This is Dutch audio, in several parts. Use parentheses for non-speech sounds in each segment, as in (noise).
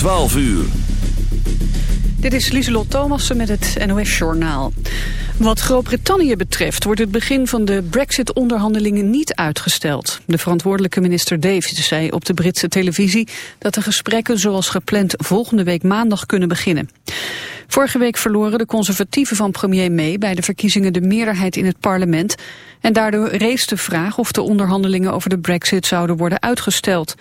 12 uur. Dit is Lieselot Thomassen met het NOS-journaal. Wat Groot-Brittannië betreft wordt het begin van de brexit-onderhandelingen niet uitgesteld. De verantwoordelijke minister Davis zei op de Britse televisie dat de gesprekken zoals gepland volgende week maandag kunnen beginnen. Vorige week verloren de conservatieven van premier May bij de verkiezingen de meerderheid in het parlement. En daardoor rees de vraag of de onderhandelingen over de brexit zouden worden uitgesteld.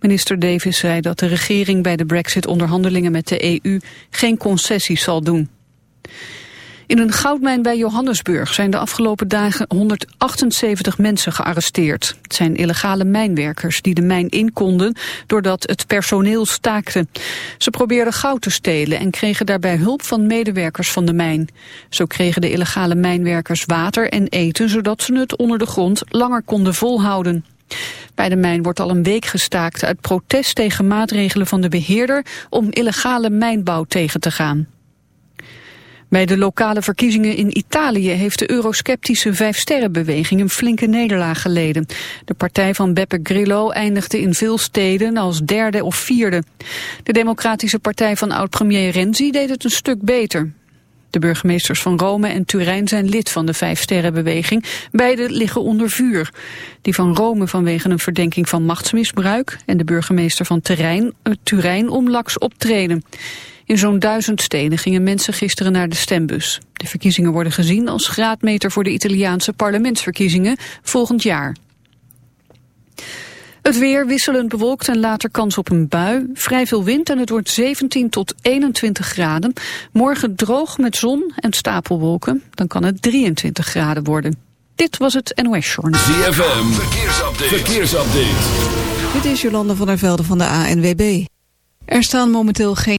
Minister Davis zei dat de regering bij de brexit-onderhandelingen met de EU geen concessies zal doen. In een goudmijn bij Johannesburg zijn de afgelopen dagen 178 mensen gearresteerd. Het zijn illegale mijnwerkers die de mijn in konden doordat het personeel staakte. Ze probeerden goud te stelen en kregen daarbij hulp van medewerkers van de mijn. Zo kregen de illegale mijnwerkers water en eten zodat ze het onder de grond langer konden volhouden. Bij de mijn wordt al een week gestaakt uit protest tegen maatregelen van de beheerder om illegale mijnbouw tegen te gaan. Bij de lokale verkiezingen in Italië heeft de eurosceptische Vijfsterrenbeweging een flinke nederlaag geleden. De partij van Beppe Grillo eindigde in veel steden als derde of vierde. De democratische partij van oud-premier Renzi deed het een stuk beter. De burgemeesters van Rome en Turijn zijn lid van de Vijfsterrenbeweging. Beide liggen onder vuur. Die van Rome vanwege een verdenking van machtsmisbruik... en de burgemeester van Turijn, uh, Turijn om laks optreden. In zo'n duizend steden gingen mensen gisteren naar de stembus. De verkiezingen worden gezien als graadmeter voor de Italiaanse parlementsverkiezingen volgend jaar. Het weer wisselend bewolkt en later kans op een bui. Vrij veel wind en het wordt 17 tot 21 graden. Morgen droog met zon en stapelwolken. Dan kan het 23 graden worden. Dit was het NOS Journal. ZFM, verkeersupdate. verkeersupdate. Dit is Jolanda van der Velde van de ANWB. Er staan momenteel geen...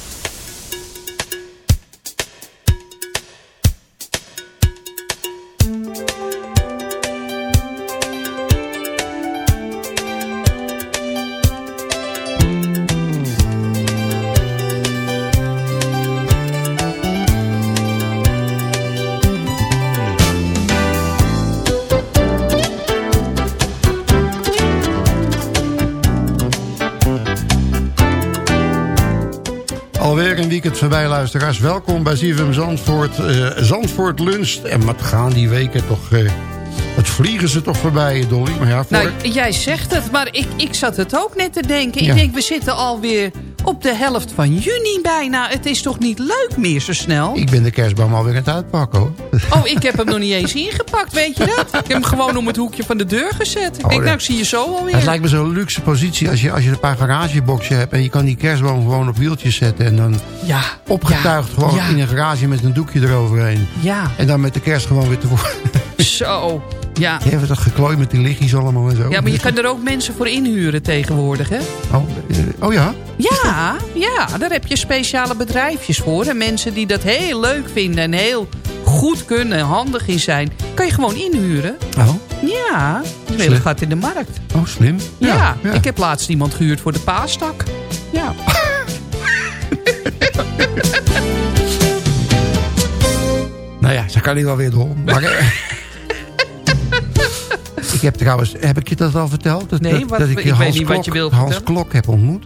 Een weekend voorbij, luisteraars. Welkom bij ZFM Zandvoort. eh, Zandvoort Lunch. En wat gaan die weken toch... eh, wat vliegen ze toch voorbij, Dolly? Maar ja, voor... Nou, jij zegt het, maar ik, ik zat het ook net te denken. Ja. Ik denk, we zitten alweer op de helft van juni bijna. Het is toch niet leuk meer zo snel? Ik ben de kerstboom alweer aan het uitpakken, hoor. (laughs) Oh, ik heb hem nog niet eens ingepakt, weet je dat? Ik heb hem gewoon om het hoekje van de deur gezet. Ik Oh, denk, nou, ik zie je zo alweer. Het lijkt me zo'n luxe positie als je, als je een paar garageboxen hebt... en je kan die kerstboom gewoon op wieltjes zetten... en dan Ja. opgetuigd ja, gewoon ja, in een garage met een doekje eroverheen. Ja, En dan met de kerst gewoon weer tevoren. (laughs) zo. Ja. Die hebben dat geklooid met die lichtjes allemaal en zo. ja, maar je kan er ook mensen voor inhuren tegenwoordig, hè? Oh, eh, oh ja? Ja, ja, daar heb je speciale bedrijfjes voor. En mensen die dat heel leuk vinden en heel goed kunnen en handig in zijn... kan je gewoon inhuren. Oh, Ja, het hele gaat in de markt. oh slim. Ja, ik heb laatst iemand gehuurd voor de paastak. Ja. (laughs) Nou ja, ze kan niet wel weer door. Maar, eh, (laughs) ik heb trouwens, heb ik je dat al verteld? Dat, Nee, dat, wat- dat ik, ik weet Hans niet wat je wilt Hans. Klok heb ontmoet.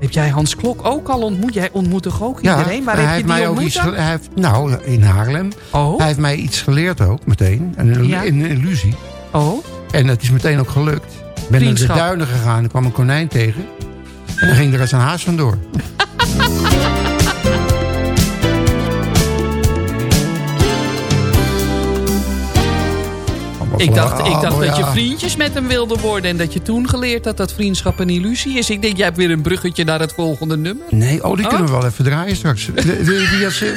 Heb jij Hans Klok ook al ontmoet? Jij ontmoet toch ook iedereen? Waar hij heb je heeft die mij ook iets hij heeft, Nou, in Haarlem. Oh, Hij heeft mij iets geleerd ook, meteen. Een, Ja. een illusie. oh. En het is meteen ook gelukt. Ik ben naar de duinen gegaan en kwam een konijn tegen. En dan ging er als een haas vandoor. (laughs) Ik dacht, ik dacht dat je vriendjes met hem wilde worden... en dat je toen geleerd had dat vriendschap een illusie is. Ik denk, jij hebt weer een bruggetje naar het volgende nummer. Nee, oh, die Oh. kunnen we wel even draaien straks. (laughs) Wil wil je die als, eh,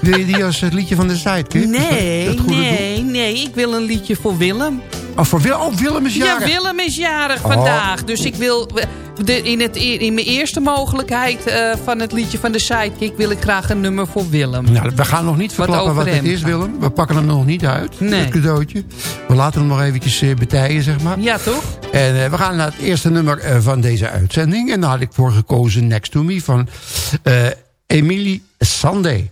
wil je die als het liedje van de sidekick? Nee, nee, nee. Ik wil een liedje voor Willem. Doel? Oh, voor Willem, oh, Willem is jarig. Ja, Willem is jarig Oh. vandaag. Dus ik wil... De, in, het, in mijn eerste mogelijkheid eh, van het liedje van de sidekick... wil ik graag een nummer voor Willem. Nou, we gaan nog niet verklappen wat, het hem is. Willem. We pakken hem nog niet uit, Nee. het cadeautje. We laten hem nog eventjes eh, betijen, zeg maar. Ja, toch? En eh, we gaan naar het eerste nummer van deze uitzending. En daar had ik voor gekozen Next to Me van Emily Sandé.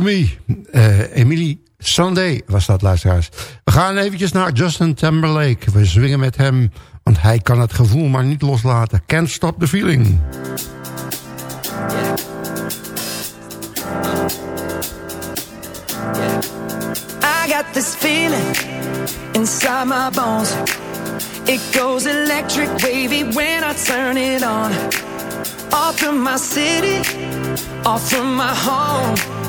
To Me. Uh, Emily Sunday was dat, luisteraars. We gaan eventjes naar Justin Timberlake. We zwingen met hem, want hij kan het gevoel maar niet loslaten. Can't stop the feeling. I got this feeling inside my bones. It goes electric wavy when I turn it on. Off from my city, off from my home.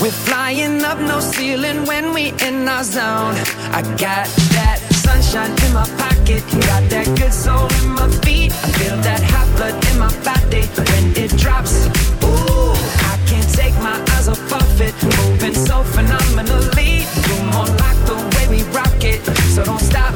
We're flying up no ceiling when we in our zone. I got that sunshine in my pocket, got that good soul in my feet. I feel that hot blood in my body when it drops. Ooh, I can't take my eyes off of it, moving so phenomenally. You're more like the way we rock it, so don't stop.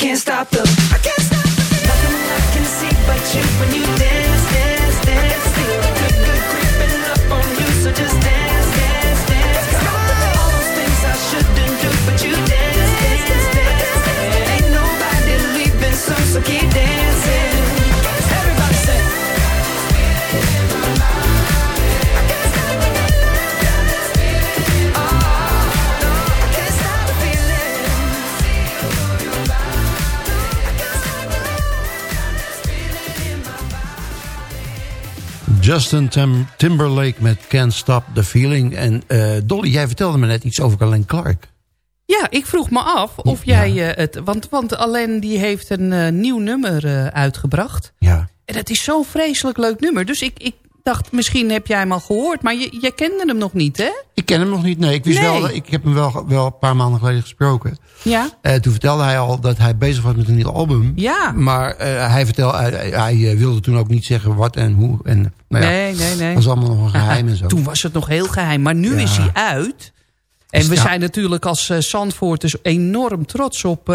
Can't stop the. Justin Tim- Timberlake met Can't Stop the Feeling. En eh, Dolly, jij vertelde me net iets over Alain Clark. Ja, ik vroeg me af of jij eh, het... Want, want Alain die heeft een eh, nieuw nummer uitgebracht. Ja. En dat is zo'n vreselijk leuk nummer. Dus ik, ik dacht, misschien heb jij hem al gehoord. Maar je, jij kende hem nog niet, hè? Ik ken hem nog niet. Nee, ik wist Nee. wel. Ik heb hem wel, wel een paar maanden geleden gesproken. Ja. Eh, toen vertelde hij al dat hij bezig was met een nieuw album. Ja. Maar eh, hij, vertelde, hij, hij, eh, wilde toen ook niet zeggen wat en hoe. En, nou ja, nee, nee, nee. Dat is allemaal nog een geheim en zo. Toen was het nog heel geheim. Maar nu Ja. is hij uit. En we zijn natuurlijk als Zandvoorters enorm trots op,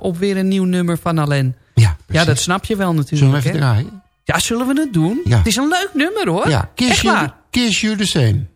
op weer een nieuw nummer van Alain. Ja, Ja, dat snap je wel Zullen natuurlijk. we even draaien? Ja, zullen we het doen? Ja. Het is een leuk nummer hoor. Ja, kiss Echt you, waar. kiss you the same.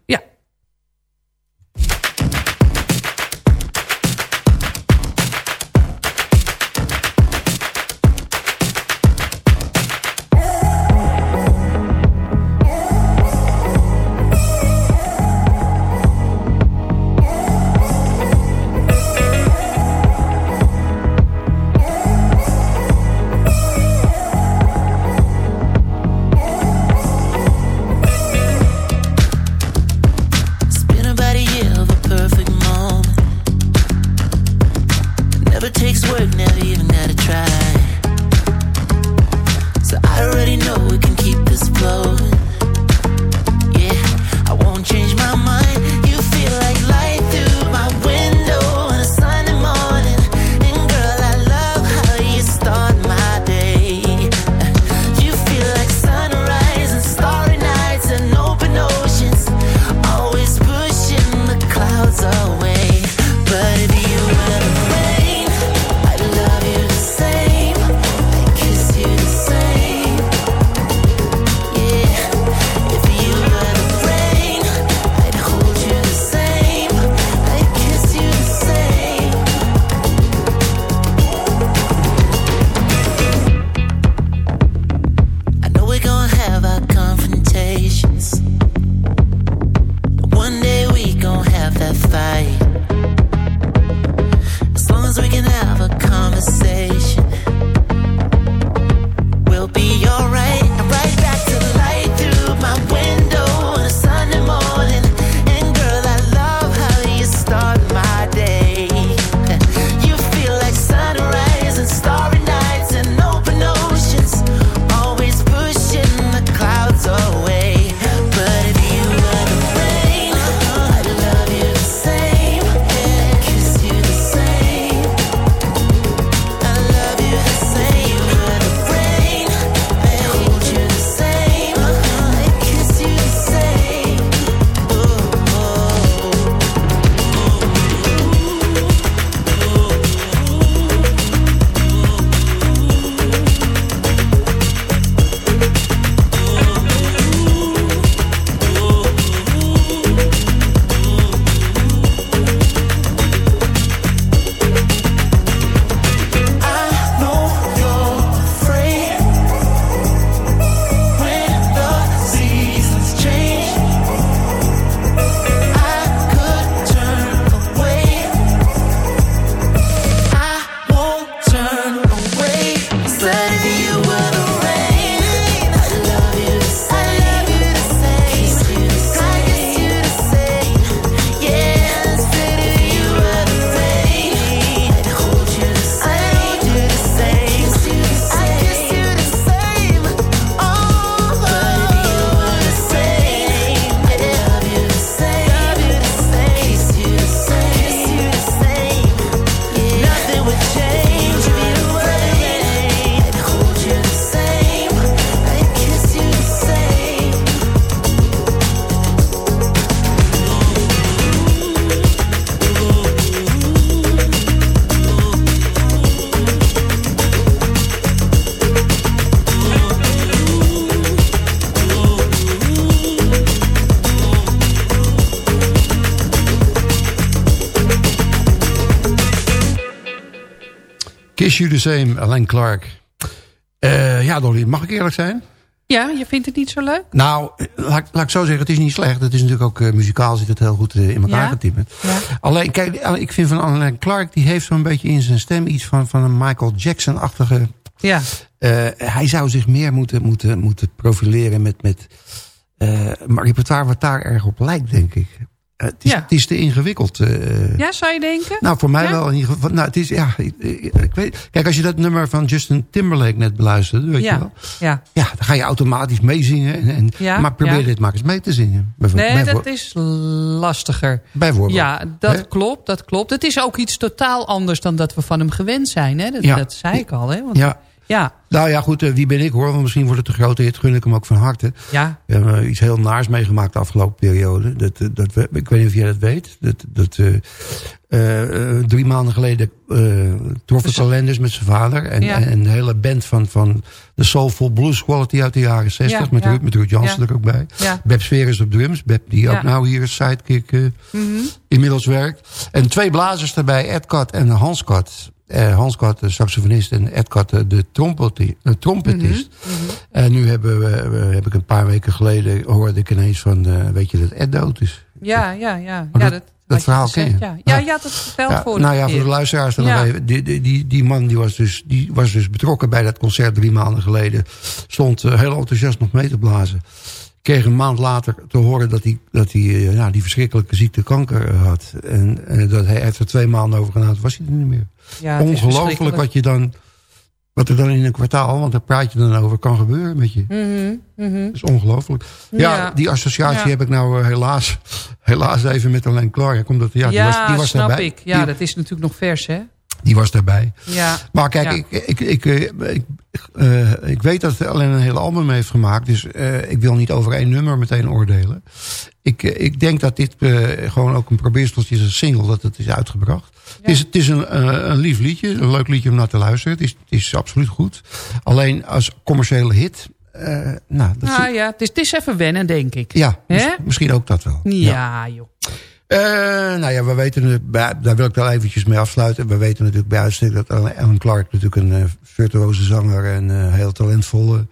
Is You The Same, Alain Clark. Eh, ja, Dolly, mag ik eerlijk zijn? Ja, je vindt het niet zo leuk? Nou, laat, laat ik zo zeggen, het is niet slecht. Het is natuurlijk ook uh, muzikaal zit het heel goed uh, in elkaar Ja? getimmerd. Ja. Alleen, kijk, ik vind van Alain Clark... die heeft zo'n beetje in zijn stem iets van, van een Michael Jackson-achtige... Ja. Uh, hij zou zich meer moeten, moeten, moeten profileren met, met uh, maar repertoire wat daar erg op lijkt, denk ik. Uh, het, is, Ja. het is te ingewikkeld. Uh, Ja, zou je denken? nou, voor mij Ja? wel in ieder geval. Nou, het is, ja, ik, ik weet, kijk, als je dat nummer van Justin Timberlake net beluisterde, weet je wel. Ja. Ja, dan ga je automatisch meezingen. En, maar probeer dit maar eens mee te zingen. Nee, dat is lastiger. Bijvoorbeeld. Ja, dat Hè? klopt, dat klopt. Het is ook iets totaal anders dan dat we van hem gewend zijn. Hè? Dat, dat zei ik al. Hè? Want, Ja. Ja, Nou ja, goed, eh, wie ben ik hoor? Want misschien wordt het een grote hit, gun ik hem ook van harte. ja. We hebben iets heel naars meegemaakt de afgelopen periode. Dat, eh, dat, ik weet niet of jij dat weet. Dat, dat, eh, drie maanden geleden eh trof ik kalenders met zijn vader. En, Ja. en een hele band van, van de Soulful Blues Quality uit de jaren 60. Ja, met, ja. Ruud, met Ruud Jansen Ja. er ook bij. Ja. Beb Sferis op drums. Beb die ook nou hier als sidekick Mhm. inmiddels werkt. En twee blazers daarbij, Ed Kat en Hans Kat. Eh, Hans Kat, de saxofonist, en Ed Kat, eh, de trompeti- eh, trompetist. Mhm. En nu hebben we, heb ik een paar weken geleden hoorde ik ineens van, weet je dat Ed dood is? Ja, ja, ja. Maar ja dat- dat verhaal gezegd, ken je? Ja, ja Ja. je had het verteld Ja, voor nou ja, voor de luisteraars dan nog Ja. even. Die, die, die, die man die was, dus, die was dus betrokken bij dat concert drie maanden geleden. Stond heel enthousiast nog mee te blazen. Kreeg een maand later te horen dat hij, dat hij ja, die verschrikkelijke ziekte kanker had. En, en dat hij er twee maanden over gedaan. Was hij er niet meer. Ja, Ongelooflijk wat, je dan, wat er dan in een kwartaal, want daar praat je dan over, kan gebeuren met je. Mhm. Dat is ongelooflijk. Ja, Ja. die associatie Ja. heb ik nou eh, helaas, (laughs) helaas even met Alain Clark. Omdat, ja, die was, die was snap daarbij. ik. Ja, die, dat is natuurlijk nog vers, hè? Die was daarbij. Ja. Maar kijk, Ja. ik, ik, ik, eh, ik, eh, ik weet dat hij alleen een hele album heeft gemaakt. Dus eh, ik wil niet over één nummer meteen oordelen. Ik, ik denk dat dit gewoon ook een probeersteltje is, een single, dat het is uitgebracht. Het is, het is een, een lief liedje, een leuk liedje om naar te luisteren. Het is, het is absoluut goed. Alleen als commerciële hit, nou, dat Ah, is- ja, het is, het is even wennen, denk ik. ja, misschien ook dat wel. Ja, joh. Eh, nou ja, we weten, daar wil ik wel eventjes mee afsluiten. We weten natuurlijk bij uitstek dat Alan Clark natuurlijk een eh, virtuoze zanger en eh, heel talentvolle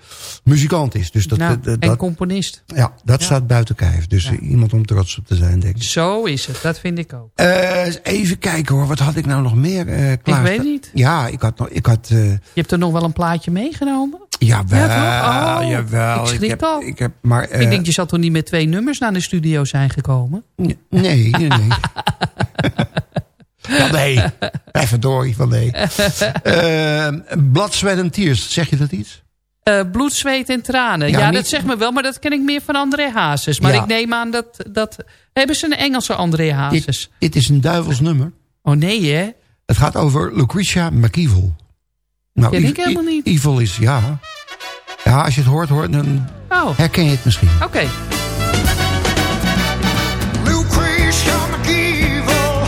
muzikant is. Dus dat, Nou, dat- en componist. ja, dat staat buiten kijf. Dus iemand om trots op te zijn, denk ik. Zo is het, dat vind ik ook. Eh, even kijken hoor, wat had ik nou nog meer klaar? weet niet. Ja, ik had nog, ik had, Je hebt er nog wel een plaatje meegenomen? Jawel, Ja? Oh, jawel. ik schrik heb, al. Ik heb, maar, eh, ik denk, je zal toch niet met twee nummers naar de studio zijn gekomen? Nee, nee, nee. (laughs) Nee. Even door, van nee. Eh, Blood, Sweat and Tears, zeg je dat iets? Eh, bloed, zweet en tranen. Ja, Ja, niet- dat zegt me wel, maar dat ken ik meer van André Hazes. Maar Ja. ik neem aan dat, dat... Hebben ze een Engelse André Hazes? Dit, dit is een duivels nummer. Oh nee, hè? Het gaat over Lucretia McEvil. Nou, Ken ik helemaal niet. Evil is, ja. Ja, als je het hoort, hoort dan Oh, herken je het misschien. oké. Lucretia McEvil,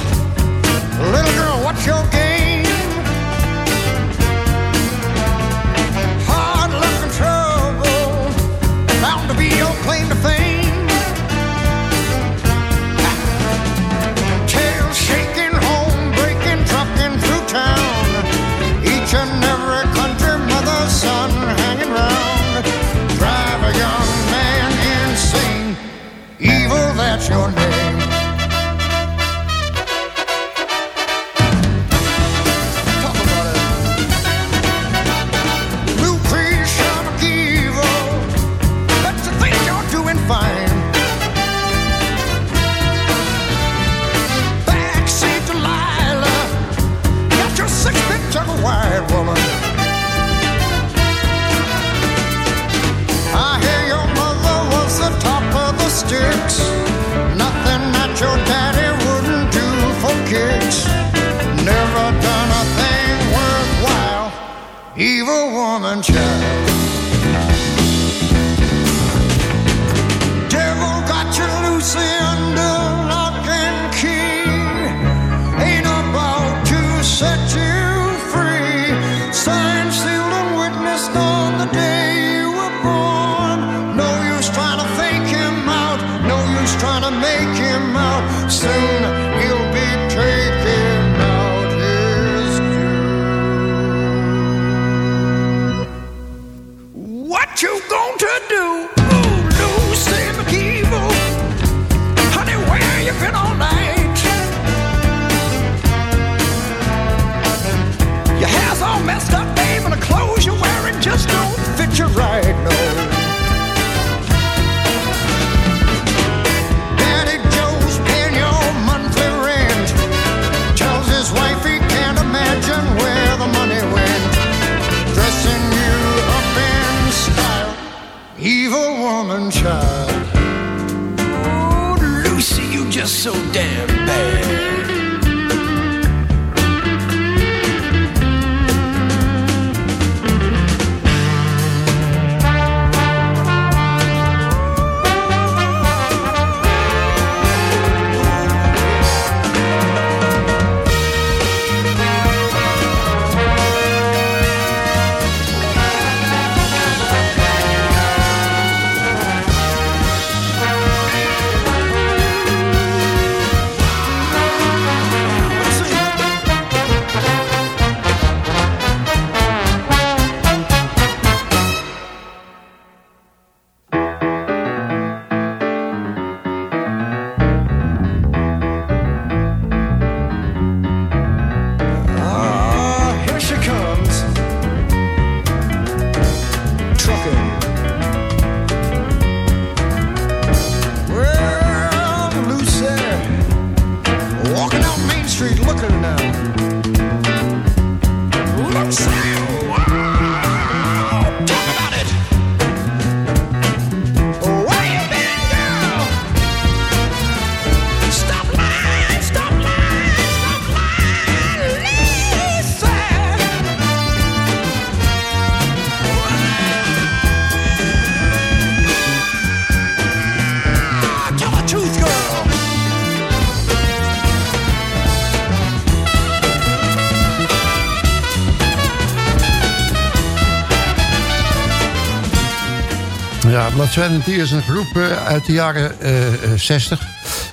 Ja, Tears is een groep eh, uit de jaren eh, eh, 60.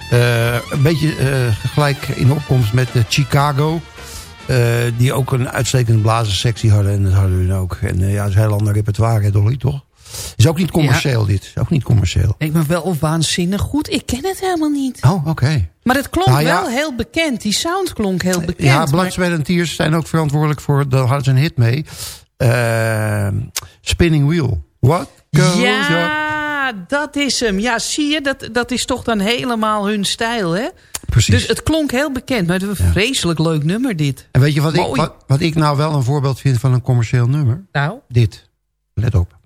Eh, een beetje gelijk in opkomst met Chicago. die ook een uitstekende blazerssectie hadden. En dat hadden hun ook. En ja, dat is een heel ander repertoire, Dolly, toch? Is ook niet commercieel, dit. Is ook niet commercieel. Nee, maar wel waanzinnig goed. Ik ken het helemaal niet. Oh, oké. Maar het klonk Nou ja. wel heel bekend. Die sound klonk heel bekend. Ja, maar- Blood, and Tears zijn ook verantwoordelijk voor... Daar hadden ze een hit mee. Spinning Wheel. What goes up? Ja, dat is hem. Ja, zie je, dat, dat is toch dan helemaal hun stijl, hè? Precies. Dus het klonk heel bekend, maar het is een vreselijk leuk nummer dit. En weet je wat ik, wat, wat ik nou wel een voorbeeld vind van een commercieel nummer? Nou? Dit. Let op.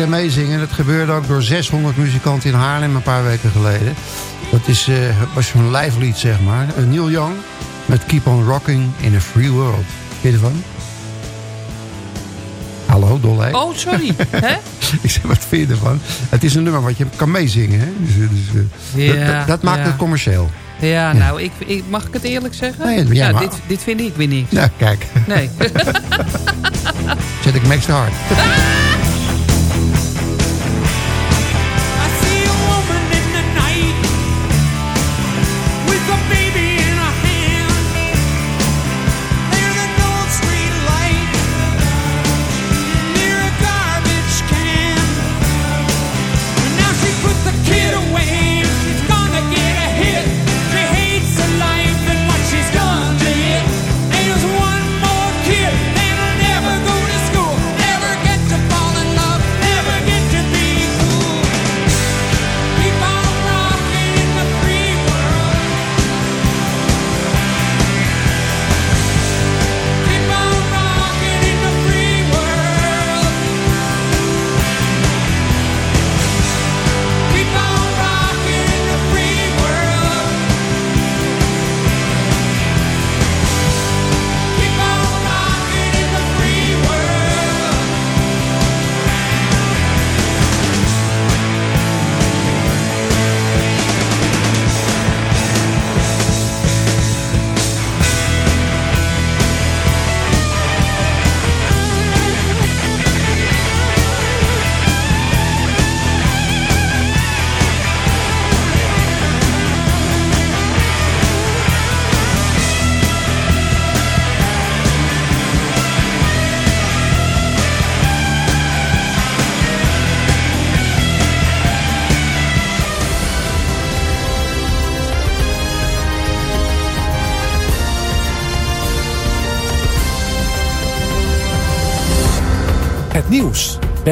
Lekker meezingen. Dat gebeurde ook door 600 muzikanten in Haarlem een paar weken geleden. Dat is, eh, was zo'n lijflied, zeg maar. Eh, Neil Young met Keep on Rocking in a Free World. Ken je ervan? Hallo, Dolle. Oh, sorry. (laughs) Hè? Ik zeg, wat vind je ervan? Het is een nummer wat je kan meezingen. Hè? Dus, eh, dus, Ja, dat, dat, dat maakt ja. het commercieel. Ja, nou, ik, ik, mag ik het eerlijk zeggen? Nee, ja, dit, dit vind ik weer niks. Nou, kijk. Nee. (laughs) (laughs) Zet ik hem extra hard.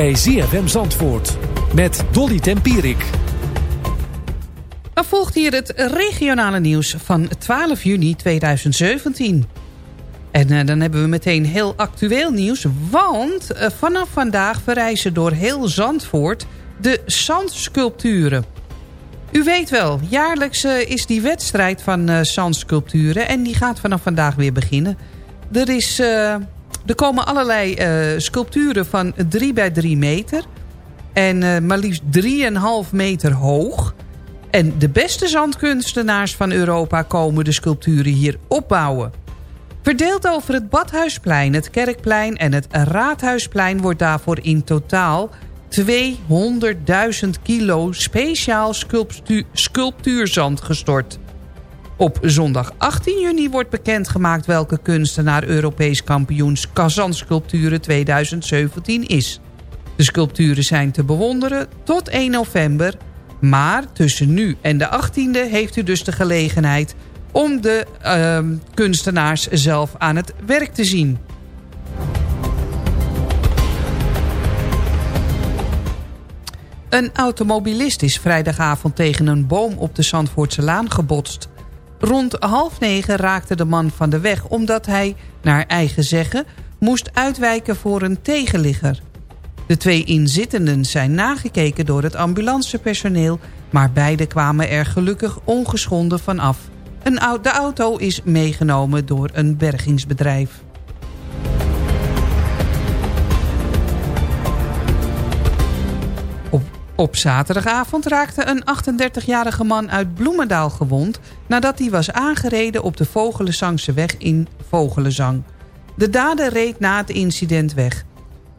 Bij ZFM Zandvoort met Dolly Tempierik. Dan volgt hier het regionale nieuws van 12 juni 2017. En eh, dan hebben we meteen heel actueel nieuws. Want eh, vanaf vandaag verrijzen door heel Zandvoort de zandsculpturen. U weet wel, jaarlijks eh, is die wedstrijd van zandsculpturen... en die gaat vanaf vandaag weer beginnen. Er, is, er komen allerlei eh, sculpturen van 3 bij 3 meter... en eh, maar liefst 3,5 meter hoog... En de beste zandkunstenaars van Europa komen de sculpturen hier opbouwen. Verdeeld over het Badhuisplein, het Kerkplein en het Raadhuisplein... wordt daarvoor in totaal 200.000 kilo speciaal sculptu sculptuurzand gestort. Op zondag 18 juni wordt bekendgemaakt welke kunstenaar Europees kampioen Kazandsculpturen 2017 is. De sculpturen zijn te bewonderen tot 1 november... maar tussen nu en de 18e heeft u dus de gelegenheid... om de uh, kunstenaars zelf aan het werk te zien. Een automobilist is vrijdagavond tegen een boom op de Zandvoortse Laan gebotst. Rond half negen raakte de man van de weg omdat hij, naar eigen zeggen... moest uitwijken voor een tegenligger. De twee inzittenden zijn nagekeken door het ambulancepersoneel... maar beide kwamen er gelukkig ongeschonden van af. Een, de auto is meegenomen door een bergingsbedrijf. Op, zaterdagavond raakte een 38-jarige man uit Bloemendaal gewond... nadat hij was aangereden op de Vogelenzangse weg in Vogelenzang. De dader reed na het incident weg.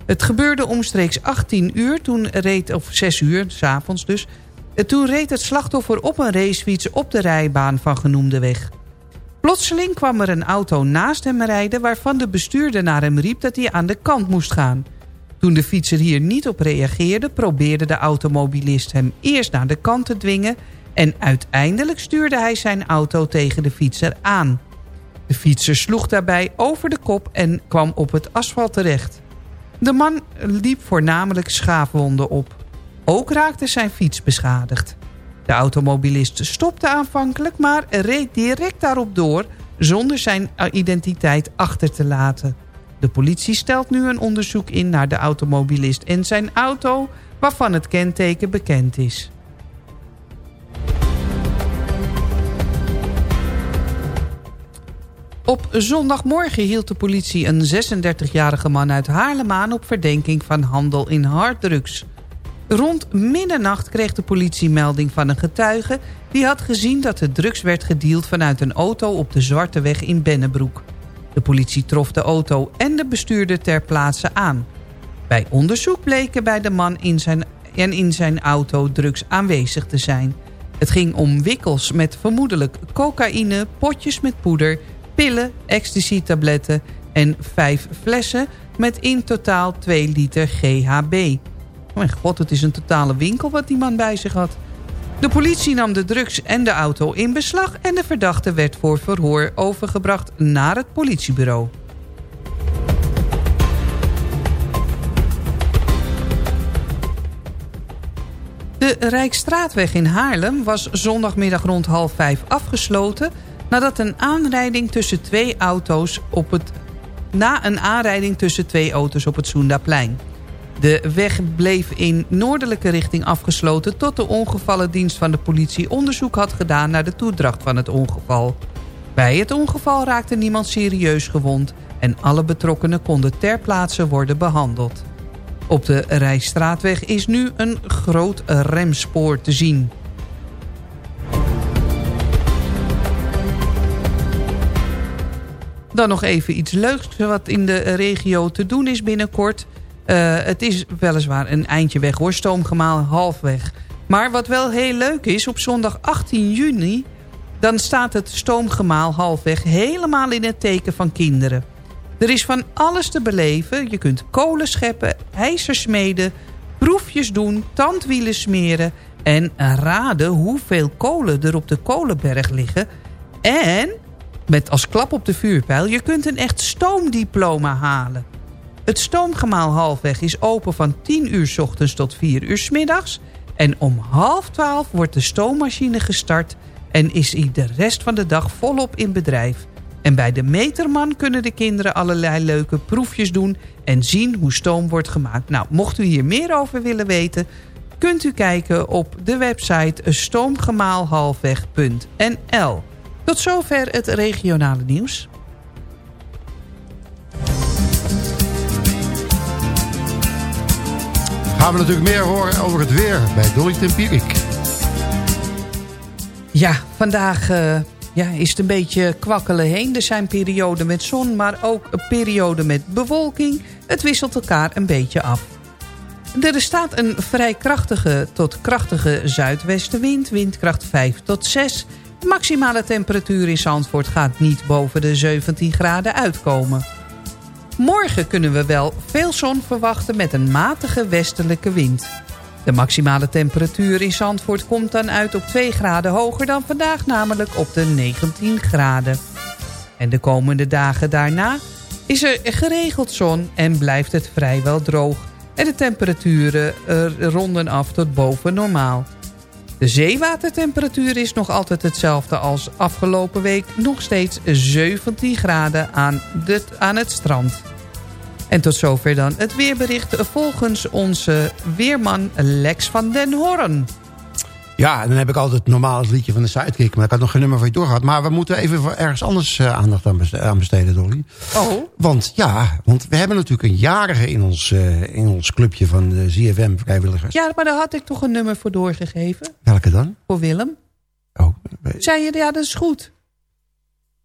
Het gebeurde omstreeks 18 uur, toen reed, of 6 uur, s'avonds dus... Toen reed het slachtoffer op een racefiets op de rijbaan van genoemde weg. Plotseling kwam er een auto naast hem rijden... waarvan de bestuurder naar hem riep dat hij aan de kant moest gaan. Toen de fietser hier niet op reageerde... probeerde de automobilist hem eerst naar de kant te dwingen... en uiteindelijk stuurde hij zijn auto tegen de fietser aan. De fietser sloeg daarbij over de kop en kwam op het asfalt terecht. De man liep voornamelijk schaafwonden op. Ook raakte zijn fiets beschadigd. De automobilist stopte aanvankelijk, maar reed direct daarop door... zonder zijn identiteit achter te laten. De politie stelt nu een onderzoek in naar de automobilist en zijn auto... waarvan het kenteken bekend is. Op zondagmorgen hield de politie een 36-jarige man uit Haarlem aan... op verdenking van handel in harddrugs... Rond middernacht kreeg de politie melding van een getuige... die had gezien dat de drugs werd gedeeld vanuit een auto op de Zwarte Weg in Bennebroek. De politie trof de auto en de bestuurder ter plaatse aan. Bij onderzoek bleken bij de man in zijn, en in zijn auto drugs aanwezig te zijn. Het ging om wikkels met vermoedelijk cocaïne, potjes met poeder... pillen, ecstasy-tabletten en vijf flessen met in totaal 2 liter GHB... Oh mijn god, het is een totale winkel wat die man bij zich had. De politie nam de drugs en de auto in beslag... en de verdachte werd voor verhoor overgebracht naar het politiebureau. De Rijksstraatweg in Haarlem was zondagmiddag rond half vijf afgesloten... nadat een aanrijding tussen twee auto's op het... na een aanrijding tussen twee auto's op het Soendaplein. De weg bleef in noordelijke richting afgesloten... tot de ongevallendienst van de politie onderzoek had gedaan... naar de toedracht van het ongeval. Bij het ongeval raakte niemand serieus gewond... en alle betrokkenen konden ter plaatse worden behandeld. Op de Rijstraatweg is nu een groot remspoor te zien. Dan nog even iets leuks wat in de regio te doen is binnenkort... Uh, het is weliswaar een eindje weg hoor, stoomgemaal halfweg. Maar wat wel heel leuk is, op zondag 18 juni... dan staat het stoomgemaal halfweg helemaal in het teken van kinderen. Er is van alles te beleven. Je kunt kolen scheppen, ijzer smeden, proefjes doen, tandwielen smeren... en raden hoeveel kolen er op de kolenberg liggen. En, met als klap op de vuurpijl, je kunt een echt stoomdiploma halen. Het stoomgemaal halfweg is open van 10 uur 's ochtends tot 4 uur 's middags. En om half 12 wordt de stoommachine gestart en is hij de rest van de dag volop in bedrijf. En bij de meterman kunnen de kinderen allerlei leuke proefjes doen... en zien hoe stoom wordt gemaakt. Nou, mocht u hier meer over willen weten... kunt u kijken op de website stoomgemaalhalfweg.nl. Tot zover het regionale nieuws. Gaan we natuurlijk meer horen over het weer bij Dolly Tempierik. Ja, vandaag eh, ja, is het een beetje kwakkelen heen. Er zijn perioden met zon, maar ook een periode met bewolking. Het wisselt elkaar een beetje af. Er staat een vrij krachtige tot krachtige zuidwestenwind, windkracht 5 tot 6. De maximale temperatuur in Zandvoort gaat niet boven de 17 graden uitkomen. Morgen kunnen we wel veel zon verwachten met een matige westelijke wind. De maximale temperatuur in Zandvoort komt dan uit op 2 graden hoger dan vandaag, namelijk op de 19 graden. En de komende dagen daarna is er geregeld zon en blijft het vrijwel droog. En de temperaturen ronden af tot boven normaal. De zeewatertemperatuur is nog altijd hetzelfde als afgelopen week. Nog steeds 17 graden aan, de, aan het strand. En tot zover dan het weerbericht volgens onze weerman Lex van den Hoorn. Ja, dan heb ik altijd normaal het liedje van de Sidekick. Maar ik had nog geen nummer voor je doorgehad. Maar we moeten even ergens anders eh, aandacht aan beste- aan besteden, Dolly. Oh, Want ja, want we hebben natuurlijk een jarige in ons, eh, in ons clubje van de ZFM vrijwilligers. ja, maar daar had ik toch een nummer voor doorgegeven. Welke dan? Voor Willem. Oh, Zei je, ja, dat is goed.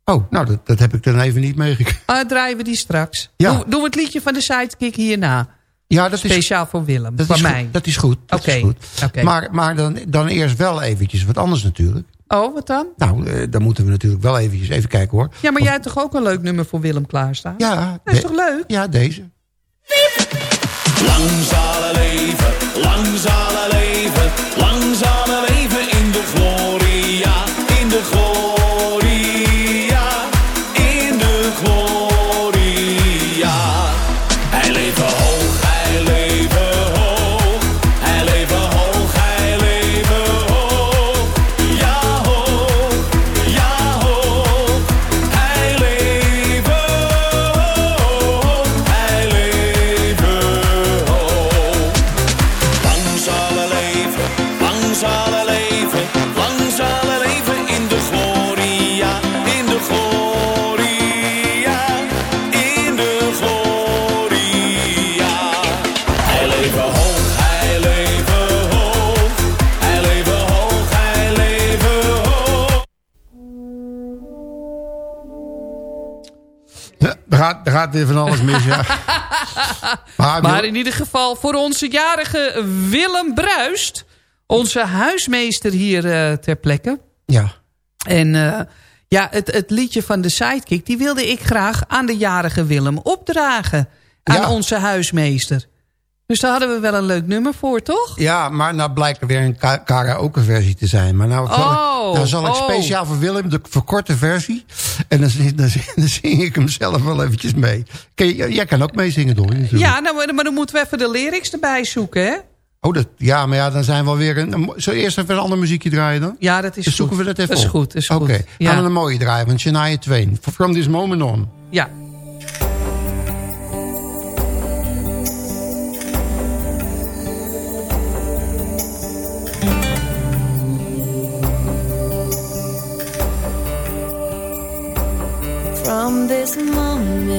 oh nou, dat, dat heb ik dan even niet meegekregen. Ah, draaien we die straks. Ja. Doe, doe het liedje van de Sidekick hierna. Ja, dat is, Speciaal voor Willem, dat van is mij. Goed, dat is goed. Dat Oké, is goed. oké. Maar, maar dan, dan eerst wel eventjes wat anders natuurlijk. Oh, wat dan? Nou, eh, dan moeten we natuurlijk wel eventjes even kijken hoor. Ja, maar jij hebt toch ook een leuk nummer voor Willem klaarstaan? Ja, Dat is de- toch leuk? Ja, deze. Lang zal leven, lang zal leven, lang zal leven gaat, er weer van alles mis, ja. (laughs) maar, Maar in ieder geval voor onze jarige Willem Bruist. Onze huismeester hier eh, ter plekke. Ja, En eh, ja, het, het liedje van de Sidekick... die wilde ik graag aan de jarige Willem opdragen. Aan Ja. onze huismeester. Dus daar hadden we wel een leuk nummer voor, toch? ja, maar nou blijkt er weer een ka- karaoke versie te zijn. Maar nou, Oh, nou zal ik oh. speciaal voor Willem de verkorte versie. En dan, zing- dan, dan zing ik hem zelf wel eventjes mee. Je- jij kan ook meezingen, Dolly, natuurlijk. Ja, nou, maar- dan moeten we even de lyrics erbij zoeken, hè? Oh, dat, ja, maar ja, dan zijn we alweer... Een, een, zullen we eerst even een ander muziekje draaien dan? Ja, dat is Dus zoeken goed. we dat even Dat is op? goed, dat is Oké, goed. Ja. gaan we een mooie draaien van Shania Twain. From this moment on. Ja. This moment,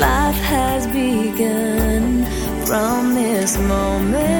life has begun. From this moment,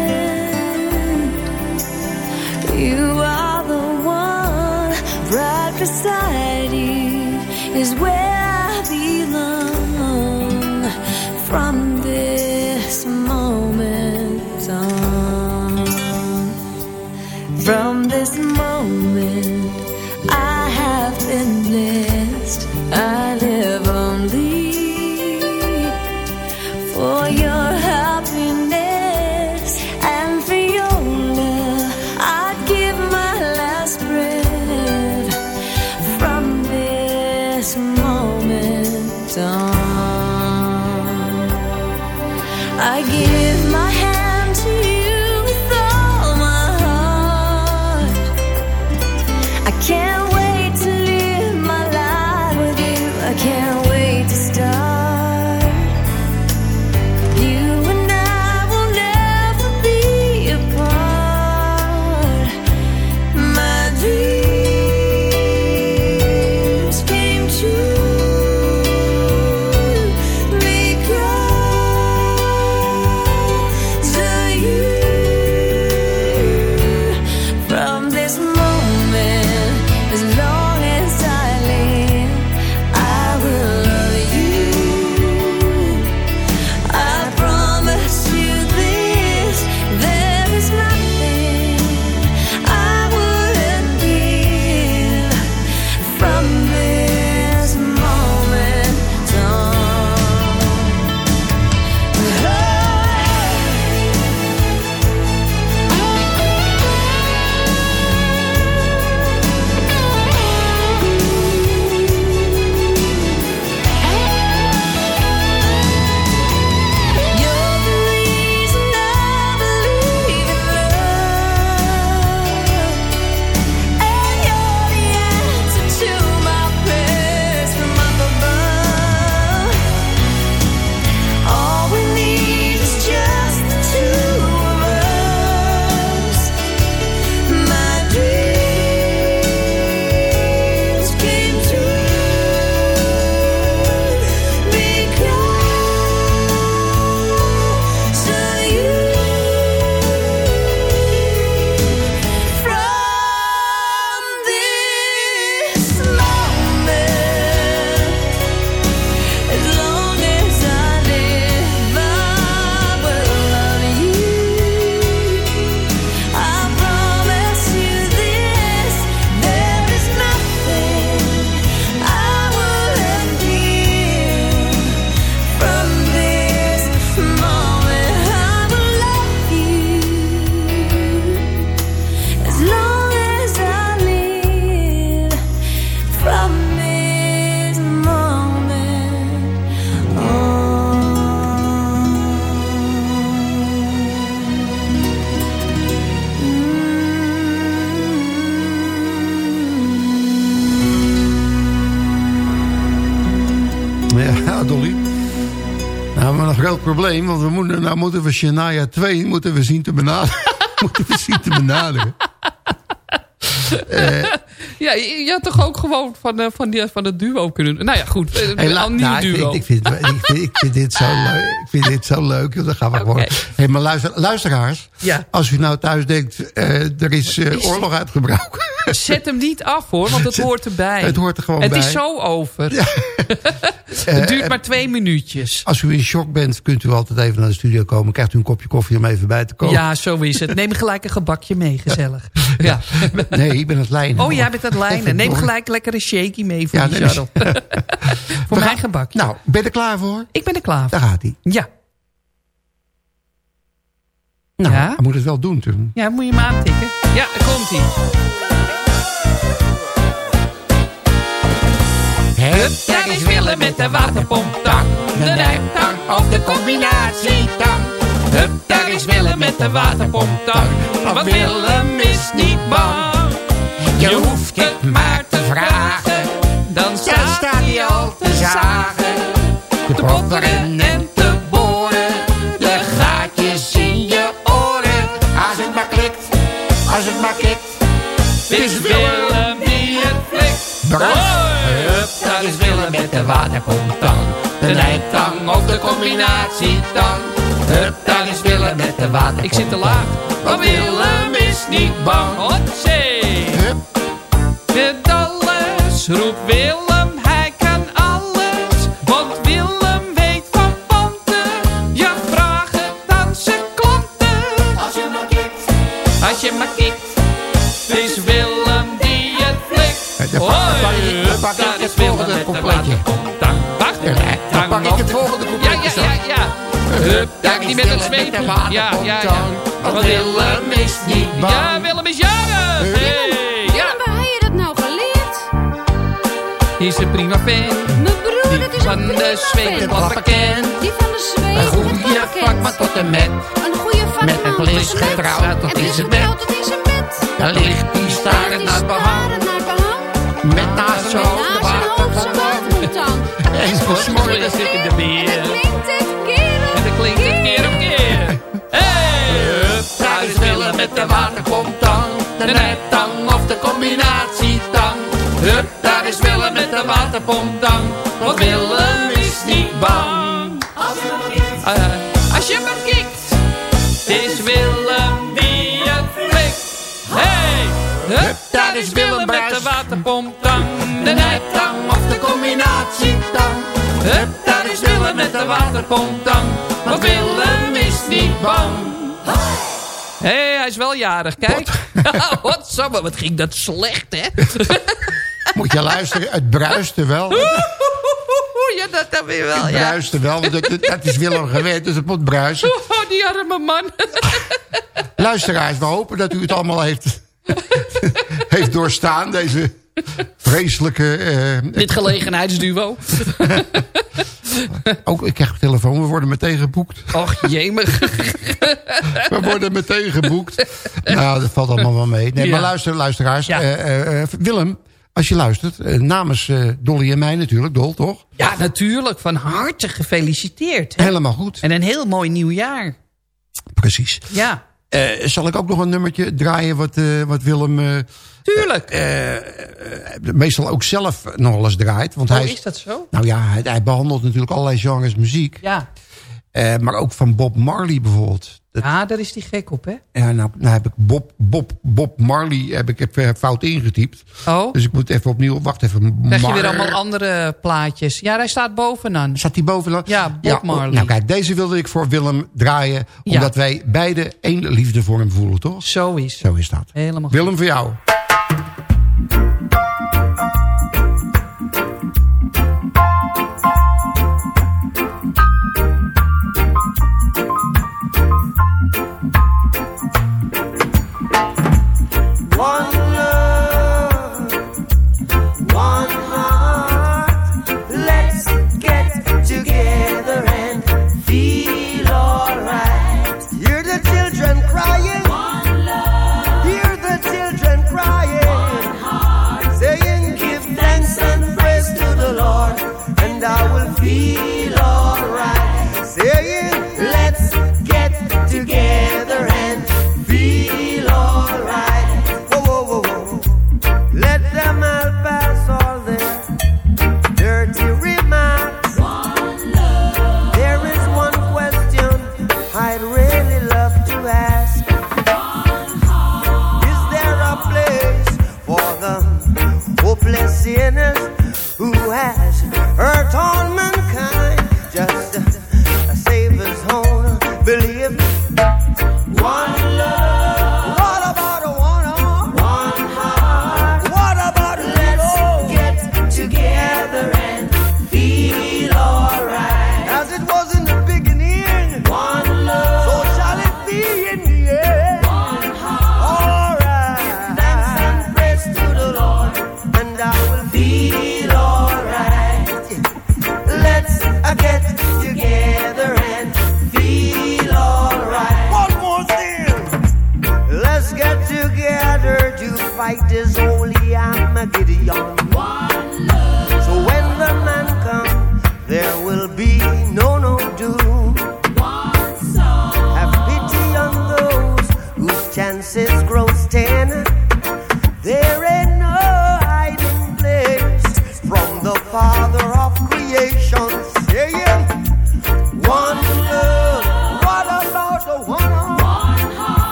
nou moeten we Shania 2 moeten we zien te benaderen. (laughs) moeten we zien te benaderen. (laughs) Ja, je, je had toch ook gewoon van, eh, van, die, van het duo kunnen... Nou ja, goed. eh, hey, een la- nieuw nou, ik, duo. vind, ik, vind, ik, vind, ik vind dit zo (laughs) leuk. Ik vind dit zo leuk. Dan gaan we gewoon. Hey, maar luister, luisteraars, Ja. als u nou thuis denkt, eh, er is Is- oorlog uitgebroken. (laughs) Zet hem niet af hoor, want het hoort erbij. Het hoort er gewoon Het bij. is zo over. (laughs) Eh, het duurt eh, maar twee minuutjes. Als u in shock bent, kunt u altijd even naar de studio komen. Krijgt u een kopje koffie om even bij te komen. Ja, zo is het. Neem gelijk een gebakje mee, gezellig. (laughs) Ja. Nee, ik ben het lijnen. Oh, jij bent het lijnen. Neem gelijk lekker een shaky mee voor Ja, die Charlotte. voor mijn gebakje. Nou, ben je er klaar voor? Ik ben er klaar voor. Daar gaat hij. Ja. Nou, Ja? hij moet het wel doen toen. Ja, moet je hem aantikken. Ja, daar komt hij. Hup, daar is Willem met de waterpomptang. De nijptang of de combinatietang. Hup, daar is Willem met de waterpomptang. Want Willem is niet bang. Je hoeft het maar te vragen. Dan staat hij al te zagen. Te botteren en te boren. De gaatjes in je oren. Als het maar klikt, als het maar klikt. Het is Willem die het flikt. Willem met de waterpomptang. De nijptang of de combinatietang. Hup, daar is Willem met de water. Ik zit te laag. Maar Willem is niet bang. Hotzee. Hup. Met alles roept Willem, Hup, daar die met het zweep. Ja, ja, ja. Want Willem is niet bang. Ja, Willem is jarig. Hey, ja. Waar heb je dat nou geleerd? Hier is een prima fan. Mijn broer die van de zweet wat bekend. Die van de zweet Een goede vakman tot en met. Een goede vakman Met een police getrouwd, dat is het bed. Dat is een bed. Daar ligt die starend naar het behang. Met naast zijn hoofd de waterfontein. En zo smorgen zit in de beer. De nettang of de combinatietang. Hup, daar is Willem met de waterpomptang. Want Willem is niet bang. Eh, Als je me kikt, is Willem die je flikt. Hey, hup, daar is Willem met de waterpomptang. De nettang of de combinatietang. Hup, daar is Willem met de waterpomptang. Want Willem is niet bang. Hé, hey, hij is wel jarig, kijk. (laughs) Wat wat ging dat slecht, hè? (laughs) Moet je luisteren, het bruiste wel. (laughs) ja, dat dan weer wel, Het ja. bruiste wel, dat, dat is Willem gewend, dus het moet bruisen. Oh, die arme man. Luisteraars, we hopen dat u het allemaal heeft, heeft doorstaan, deze vreselijke... eh, Dit gelegenheidsduo. (laughs) ook, ik krijg een telefoon, we worden meteen geboekt. Och, jemig. (laughs) We worden meteen geboekt. Nou, dat valt allemaal wel mee. Nee, Ja. maar luister, luisteraars. Ja. eh, eh, Willem, als je luistert, namens Dolly en mij natuurlijk, Dol, toch? Ja, natuurlijk. Van harte gefeliciteerd. Hè? Helemaal goed. En een heel mooi nieuw jaar. Precies. Ja, zal ik ook nog een nummertje draaien wat, wat Willem... eh, tuurlijk. eh, eh, meestal ook zelf nog wel eens draait. Want oh, hij is dat zo? Nou ja, hij, hij behandelt natuurlijk allerlei genres muziek. Ja. Eh, maar ook van Bob Marley bijvoorbeeld. Dat, Ah, daar is die gek op, hè? ja, nou, nou heb ik Bob, Bob, Bob Marley heb ik even fout ingetypt. Oh, Dus ik moet even opnieuw... Wacht even. krijg je weer allemaal andere plaatjes. Ja, hij staat bovenaan. Zat die bovenaan? Ja, Bob Marley. Nou kijk, deze wilde ik voor Willem draaien. Ja. Omdat wij beide één liefde voor hem voelen, toch? Zo is het. Zo is dat. Helemaal goed. Willem, voor jou.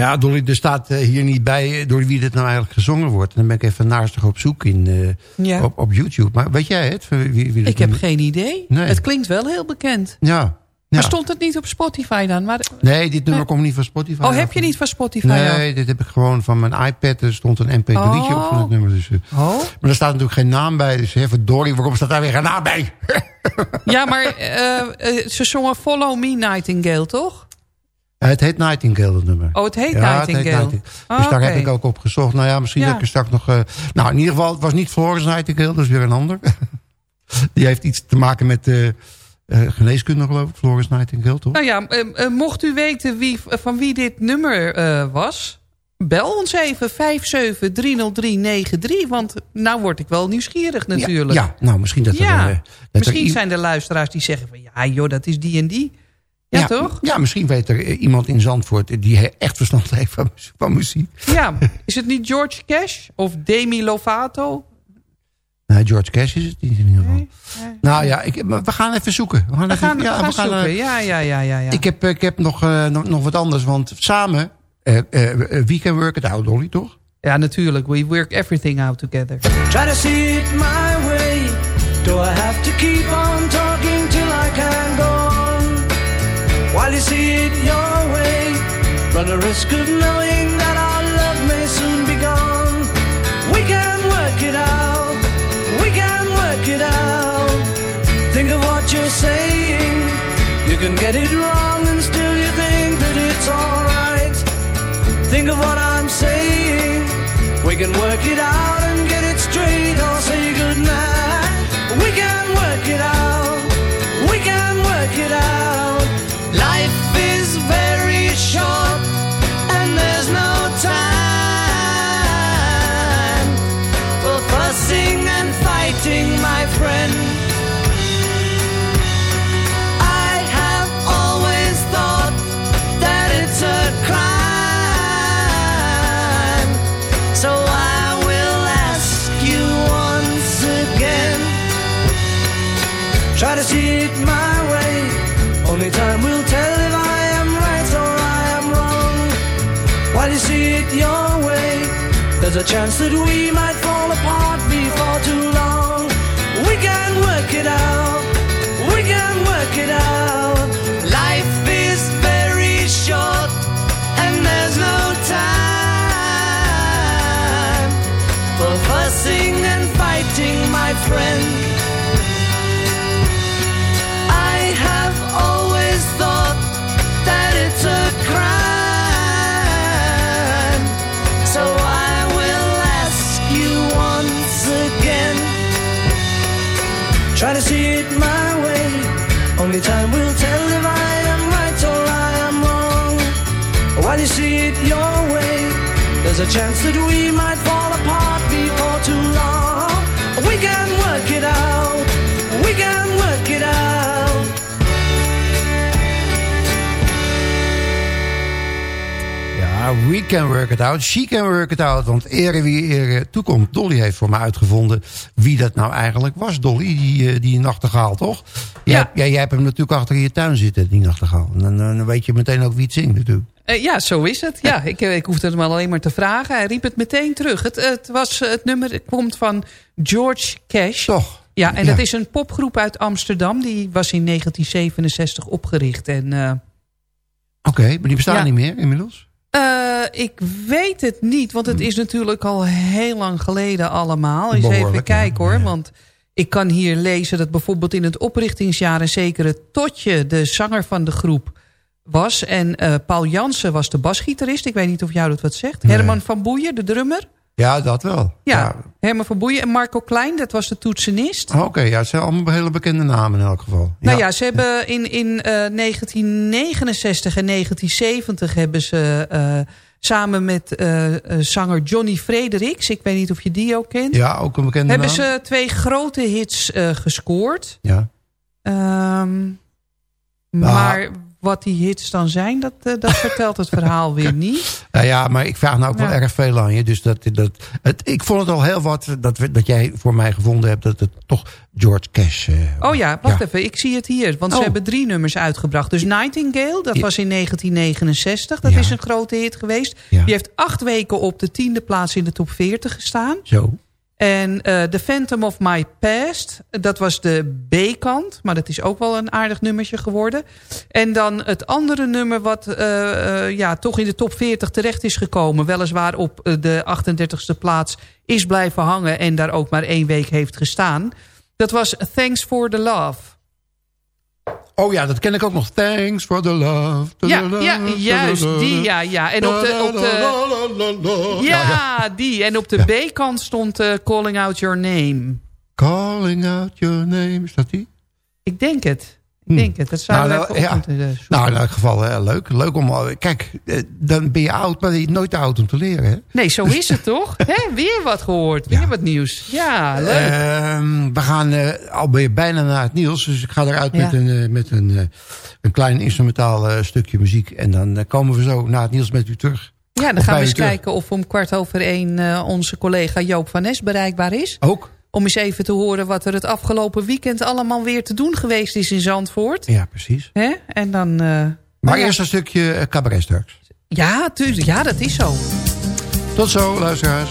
Ja, Dolly, er staat eh, hier niet bij eh, door wie dit nou eigenlijk gezongen wordt. En dan ben ik even naastig op zoek in, eh, Ja. op, op YouTube. Maar weet jij het? Wie, wie dit Ik heb geen idee. Nee. Het klinkt wel heel bekend. Ja. Maar stond het niet op Spotify dan? Maar, Nee, dit nummer komt niet van Spotify. oh, heb je niet van Spotify? af? Nee, dit heb ik gewoon van mijn iPad. Er stond een mp3'tje op van het nummer. Dus. Oh. Maar er staat natuurlijk geen naam bij. Dus even Dolly, waarom staat daar weer geen naam bij? Ja, maar eh, ze zongen Follow Me Nightingale, toch? Het heet Nightingale, het nummer. Oh, het heet Ja, Nightingale. Dus Ah, daar heb ik ook op gezocht. Nou ja, misschien Ja. dat ik er straks nog... eh, nou, in ieder geval, het was niet Florence Nightingale. Dat is weer een ander. (laughs) Die heeft iets te maken met eh, geneeskunde, geloof ik. Florence Nightingale, toch? Nou ja, mocht u weten wie, van wie dit nummer was... bel ons even 5730393. Want nou word ik wel nieuwsgierig natuurlijk. Ja, nou, misschien dat er... Dat Misschien zijn er luisteraars die zeggen van... ja joh, dat is die en die. Ja, toch? Ja, misschien weet er eh, iemand in Zandvoort... die echt verstand (laughs) heeft van, van muziek. Ja, is het niet George Cash of Demi Lovato? Nee, George Cash is het niet in ieder geval. Nou ja, ik, we gaan even zoeken. We gaan, We even, gaan, ja, we gaan we gaan, zoeken. eh, ja, ja, ja, ja. ja. Ik heb, ik heb nog, eh, nog, nog wat anders, want samen... eh eh, we can work it out, Dolly, toch? Ja, natuurlijk. We work everything out together. Try to see it my way. Do I have to keep on See it your way, run the risk of knowing that our love may soon be gone. We can work it out. We can work it out. Think of what you're saying. You can get it wrong and still you think that it's alright. Think of what I'm saying. We can work it out a chance that we might fall apart before too long. We can work it out. We can work it out. Life is very short and there's no time for fussing and fighting, my friend. Try to see it my way. Only time will tell if I am right or I am wrong. While you see it your way, there's a chance that we might fall apart before too long. We can work it out. We can We can work it out. She can work it out. Want ere wie ere toekomt. Dolly heeft voor me uitgevonden wie dat nou eigenlijk was. Dolly, die, eh, die nachtegaal, toch? Jij, Ja. Jij, jij hebt hem natuurlijk achter in je tuin zitten, die nachtegaal. En dan, dan weet je meteen ook wie het zingt natuurlijk. Eh, ja, zo is het. Ja, ik, eh, ik hoefde hem alleen maar te vragen. Hij riep het meteen terug. Het, het, was, eh, het nummer het komt van George Cash. Toch? Ja, en Ja. dat is een popgroep uit Amsterdam. Die was in 1967 opgericht. En eh, Oké, maar die bestaan Ja. niet meer inmiddels? Eh, ik weet het niet, want het is natuurlijk al heel lang geleden allemaal. Eens even ja. kijken hoor, want ik kan hier lezen dat bijvoorbeeld in het oprichtingsjaar... een zekere Totje, de zanger van de groep, was. En eh, Paul Jansen was de basgitarist. Ik weet niet of jou dat wat zegt. Nee. Herman van Boeien, de drummer. Ja, dat wel. Ja, Herman van Boeien. En Marco Klein, dat was de toetsenist. Oké, ja, het zijn allemaal hele bekende namen in elk geval. Nou ja, ze hebben in, in eh, 1969 en 1970 hebben ze eh, samen met eh, eh, zanger Johnny Frederiks, ik weet niet of je die ook kent, Ja, ook een bekende hebben naam. ze twee grote hits eh, gescoord. Ja. Ehm, Nou. Wat die hits dan zijn, dat, eh, dat (laughs) vertelt het verhaal weer niet. Nou ja, maar ik vraag nou ook wel erg veel aan je. Dus dat, dat, het, ik vond het al heel wat dat, dat jij voor mij gevonden hebt... dat het toch George Cash... eh, Oh ja, wacht Ja. even, ik zie het hier. Want ze Oh. hebben drie nummers uitgebracht. Dus Nightingale, dat Ja. was in 1969. Dat is een grote hit geweest. Die heeft acht weken op de tiende plaats in de top 40 gestaan. Zo. En eh The Phantom of My Past, dat was de B-kant. Maar dat is ook wel een aardig nummertje geworden. En dan het andere nummer wat eh, ja, toch in de top 40 terecht is gekomen. Weliswaar op de 38e plaats is blijven hangen. En daar ook maar één week heeft gestaan. Dat was Thanks for the Love. Oh ja, dat ken ik ook nog. Thanks for the love. Ja, ja, juist, die, ja, ja. En op de, op de, ja, die. En op de B-kant stond eh, Calling Out Your Name. Calling out your name. Is dat die? Ik denk het. Ik denk het. Dat zouden Nou, nou, ja. moeten eh, zoeken. Nou, in elk geval hè, leuk. Leuk om... al- Kijk, eh, dan ben je oud, maar je bent nooit te oud om te leren. Hè? Nee, zo is het toch? (laughs) Hè? Weer wat gehoord. Weer wat nieuws. Ja, leuk. Ehm, we gaan eh, alweer bijna naar het nieuws. Dus ik ga eruit Ja. met, een, eh, met een, eh, een klein instrumentaal eh, stukje muziek. En dan eh, komen we zo na het nieuws met u terug. ja, dan Of gaan we eens kijken of om kwart over één eh, onze collega Joop van Nes bereikbaar is. Ook? Om eens even te horen wat er het afgelopen weekend allemaal weer te doen geweest is in Zandvoort. Ja, precies. Hè? En dan... eh, Maar nou ja. eerst een stukje eh, cabaret straks. Ja, tuurlijk. Ja, dat is zo. Tot zo, luisteraars.